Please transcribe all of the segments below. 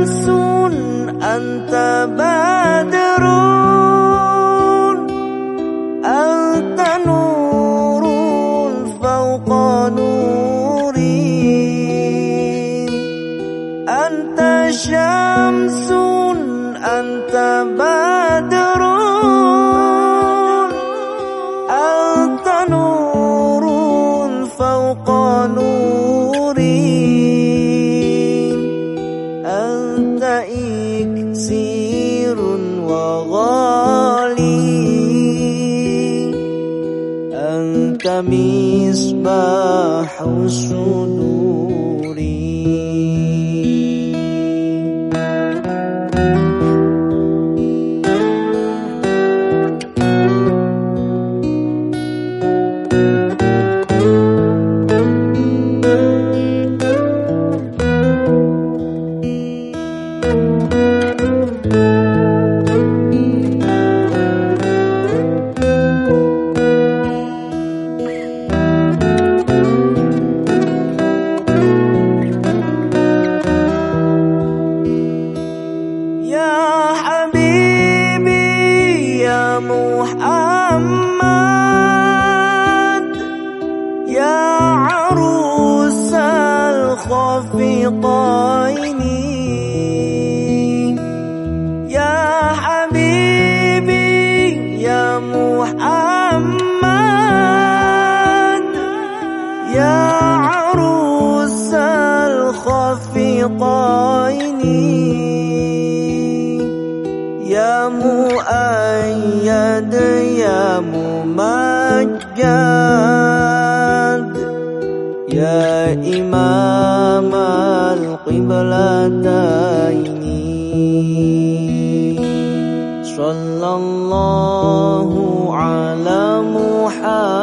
شمس أنت بادر. أنت نور فوق نوري. أنت شمس أنت مصباح صدوري محمد. يا عروس الخفقين يا حبيبي يا محمد. يا عروس الخفقين المجد يا ممجد يا إمام القبلتين صلى الله على محمد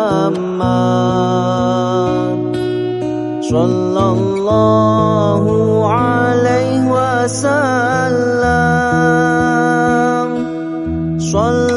صلى الله عليه وسلم صلى